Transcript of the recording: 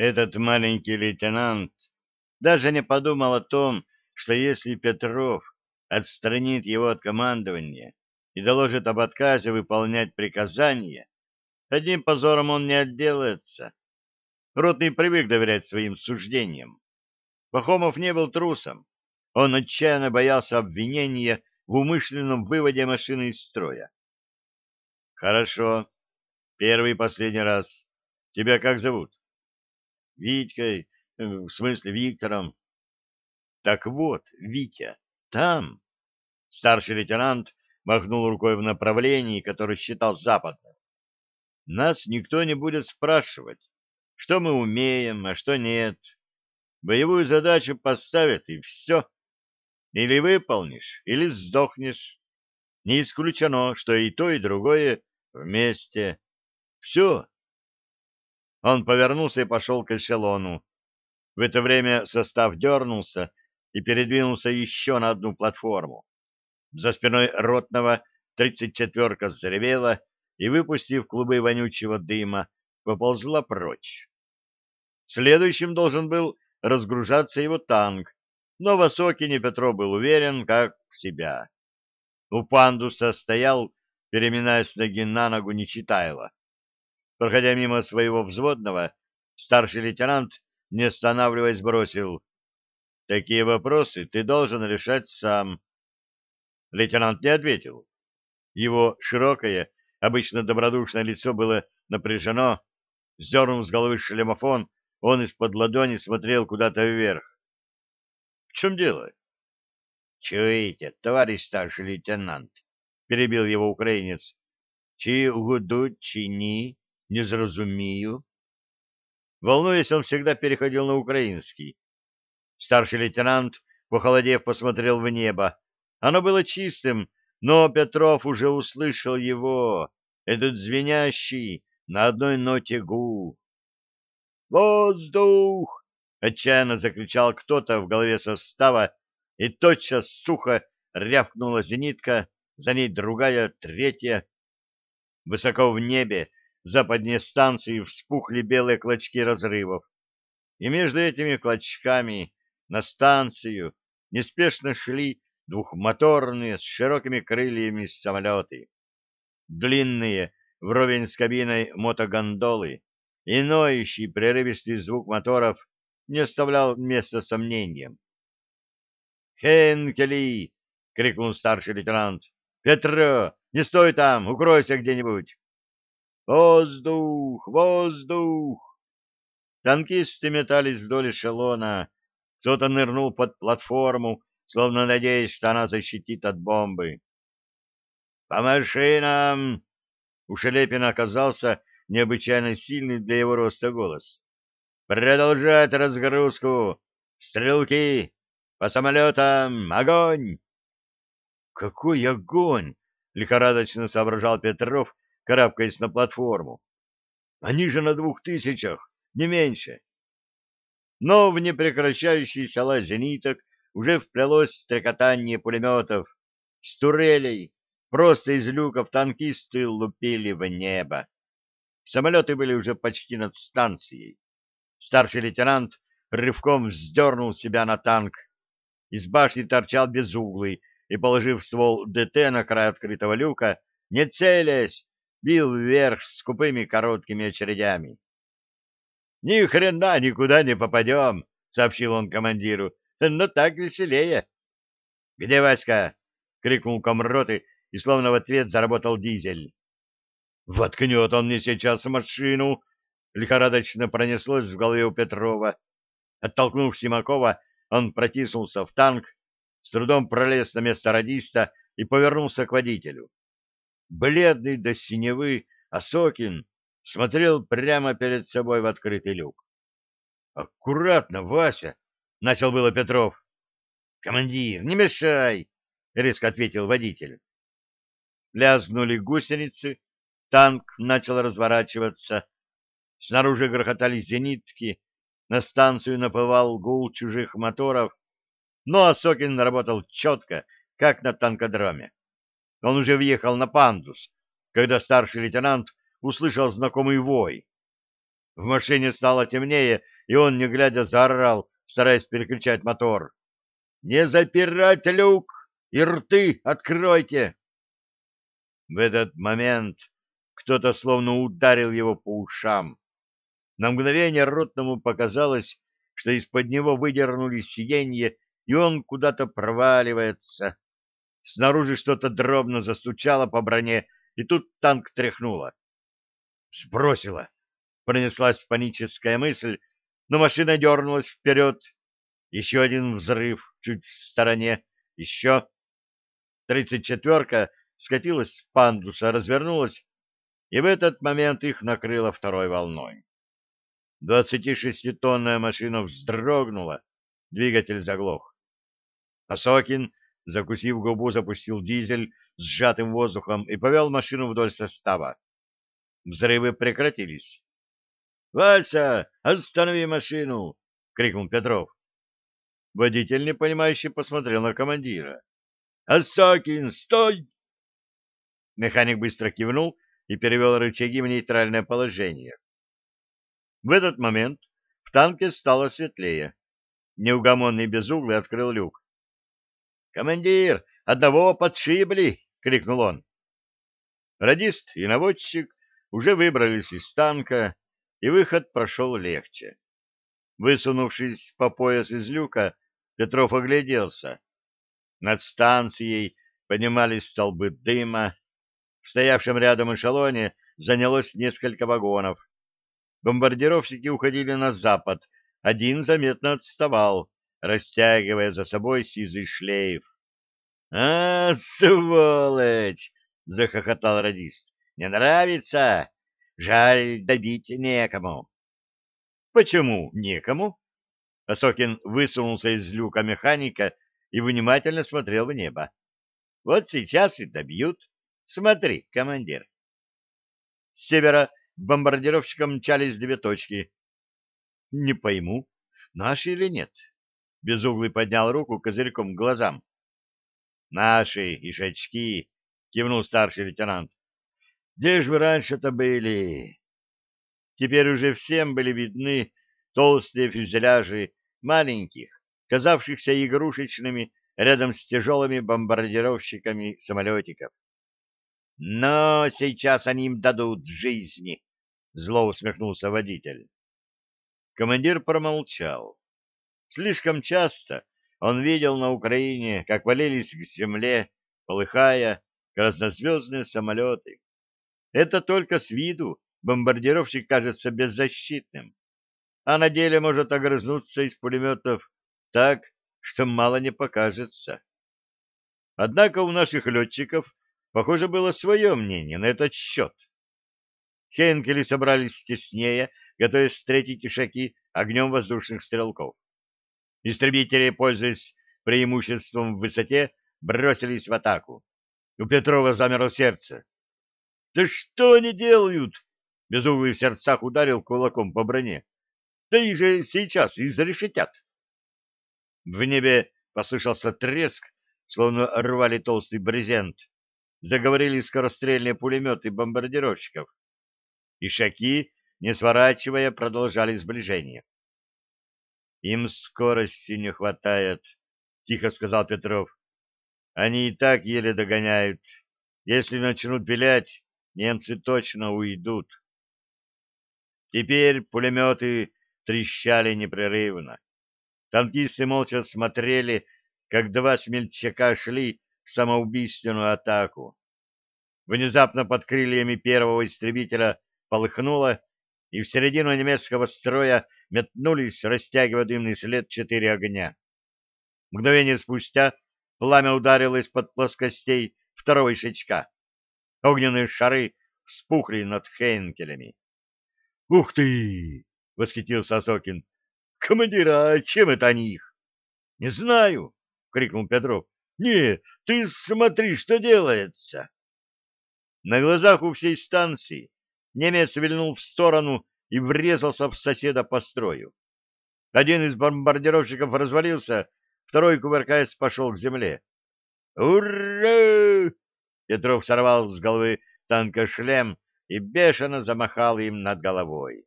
Этот маленький лейтенант даже не подумал о том, что если Петров отстранит его от командования и доложит об отказе выполнять приказания, одним позором он не отделается. Ротный привык доверять своим суждениям. Пахомов не был трусом. Он отчаянно боялся обвинения в умышленном выводе машины из строя. Хорошо. Первый и последний раз. Тебя как зовут? Витькой, э, в смысле Виктором. Так вот, Витя, там. Старший лейтенант махнул рукой в направлении, которое считал западным. Нас никто не будет спрашивать, что мы умеем, а что нет. Боевую задачу поставят, и все. Или выполнишь, или сдохнешь. Не исключено, что и то, и другое вместе. Все. Он повернулся и пошел к эшелону. В это время состав дернулся и передвинулся еще на одну платформу. За спиной ротного тридцать четверка заревела и, выпустив клубы вонючего дыма, поползла прочь. Следующим должен был разгружаться его танк, но в Осокине Петров был уверен, как в себя. У пандуса стоял, переминаясь ноги на ногу, Нечитайло. Проходя мимо своего взводного, старший лейтенант, не останавливаясь, бросил. «Такие вопросы ты должен решать сам». Лейтенант не ответил. Его широкое, обычно добродушное лицо было напряжено. Сдернув с головы шлемофон, он из-под ладони смотрел куда-то вверх. В чем дело? — Чуете, товарищ старший лейтенант, — перебил его украинец. — Чи угодуть, чи ні, не зрозумію. Волнуясь, он всегда переходил на украинский. Старший лейтенант, похолодев, посмотрел в небо. Оно было чистым, но Петров уже услышал его, этот звенящий на одной ноте гул. «Воздух!» — отчаянно закричал кто-то в голове состава, и тотчас сухо рявкнула зенитка, за ней другая, третья. Высоко в небе западнее станции вспухли белые клочки разрывов, и между этими клочками на станцию неспешно шли двухмоторные с широкими крыльями самолеты. Длинные, вровень с кабиной мотогондолы и ноющий прерывистый звук моторов не оставлял места сомнениям. «Хенкели!» — крикнул старший лейтенант. «Петро, не стой там, укройся где-нибудь!» «Воздух! Воздух!» Танкисты метались вдоль эшелона. Кто-то нырнул под платформу, словно надеясь, что она защитит от бомбы. «По машинам!» У Шелепина оказался необычайно сильный для его роста голос. Продолжать разгрузку! Стрелки! По самолетам! Огонь! Какой огонь! Лихорадочно соображал Петров, карабкаясь на платформу. Они же на двух тысячах, не меньше. Но в непрекращающийся лаз зениток уже вплелось стрекотание пулеметов. С турелей, просто из люков танкисты лупили в небо. Самолеты были уже почти над станцией. Старший лейтенант рывком вздернул себя на танк. Из башни торчал безуглый и, положив ствол ДТ на край открытого люка, не целясь, бил вверх скупыми короткими очередями. — Ни хрена никуда не попадем, — сообщил он командиру, — но так веселее. — Где Васька? — крикнул комроты, и словно в ответ заработал дизель. — Воткнет он мне сейчас машину, лихорадочно пронеслось в голове у Петрова. Оттолкнув Симакова, он протиснулся в танк, с трудом пролез на место радиста и повернулся к водителю. Бледный до синевы Осокин смотрел прямо перед собой в открытый люк. «Аккуратно, Вася!» — начал было Петров. «Командир, не мешай!» — резко ответил водитель. Лязгнули гусеницы, танк начал разворачиваться, Снаружи грохотали зенитки, на станцию наплывал гул чужих моторов, но Осокин работал четко, как на танкодроме. Он уже въехал на пандус, когда старший лейтенант услышал знакомый вой. В машине стало темнее, и он, не глядя, заорал, стараясь переключать мотор. «Не запирать люк! И рты откройте!» В этот момент кто-то словно ударил его по ушам. На мгновение Ротному показалось, что из-под него выдернули сиденье, и он куда-то проваливается. Снаружи что-то дробно застучало по броне, и тут танк тряхнуло. «Сбросило!» — пронеслась паническая мысль, но машина дернулась вперед. Еще один взрыв чуть в стороне. Еще. Тридцать четверка скатилась с пандуса, развернулась, и в этот момент их накрыло второй волной. Двадцатишеститонная машина вздрогнула, двигатель заглох. Осокин, закусив губу, запустил дизель с сжатым воздухом и повел машину вдоль состава. Взрывы прекратились. — Вася, останови машину! — крикнул Петров. Водитель, непонимающе, посмотрел на командира. — Осокин, стой! Механик быстро кивнул и перевел рычаги в нейтральное положение. В этот момент в танке стало светлее. Неугомонный безуглый открыл люк. «Командир, одного подшибли!» — крикнул он. Радист и наводчик уже выбрались из танка, и выход прошел легче. Высунувшись по пояс из люка, Петров огляделся. Над станцией поднимались столбы дыма. В стоявшем рядом эшелоне занялось несколько вагонов. Бомбардировщики уходили на запад, один заметно отставал, растягивая за собой сизый шлейф. — А, сволочь! — захохотал радист. — Не нравится? Жаль, добить некому. — Почему некому? Осокин высунулся из люка механика и внимательно смотрел в небо. — Вот сейчас и добьют. Смотри, командир. С севера к бомбардировщикам мчались две точки. — Не пойму, наши или нет? Безуглый поднял руку козырьком к глазам. — Наши, ишачки, — кивнул старший лейтенант. — Где же вы раньше-то были? Теперь уже всем были видны толстые фюзеляжи маленьких, казавшихся игрушечными рядом с тяжелыми бомбардировщиками самолетиков. Но сейчас они им дадут жизни, Зло усмехнулся водитель. Командир промолчал. Слишком часто он видел на Украине, как валились к земле, полыхая, краснозвездные самолеты. Это только с виду бомбардировщик кажется беззащитным, а на деле может огрызнуться из пулеметов так, что мало не покажется. Однако у наших летчиков, похоже, было свое мнение на этот счет. Хенкели собрались теснее, готовясь встретить ишаки огнем воздушных стрелков. Истребители, пользуясь преимуществом в высоте, бросились в атаку. У Петрова замерло сердце. — Да что они делают? — Безуглый в сердцах ударил кулаком по броне. — Да их же сейчас изрешетят. В небе послышался треск, словно рвали толстый брезент. Заговорили скорострельные пулеметы бомбардировщиков. Ишаки, не сворачивая, продолжали сближение. «Им скорости не хватает», — тихо сказал Петров. «Они и так еле догоняют. Если начнут вилять, немцы точно уйдут». Теперь пулеметы трещали непрерывно. Танкисты молча смотрели, как два смельчака шли в самоубийственную атаку. Внезапно под крыльями первого истребителя полыхнуло, и в середину немецкого строя метнулись, растягивая дымный след, четыре огня. Мгновение спустя пламя ударило из-под плоскостей второго ишачка. Огненные шары вспухли над Хейнкелями. — Ух ты! — восхитился Осокин. — Командир, а чем это они их? — Не знаю! — крикнул Петров. — Не, ты смотри, что делается! На глазах у всей станции немец вильнул в сторону и врезался в соседа по строю. Один из бомбардировщиков развалился, второй, кувыркаясь, пошел к земле. «Ура!» Петров сорвал с головы танка шлем и бешено замахал им над головой.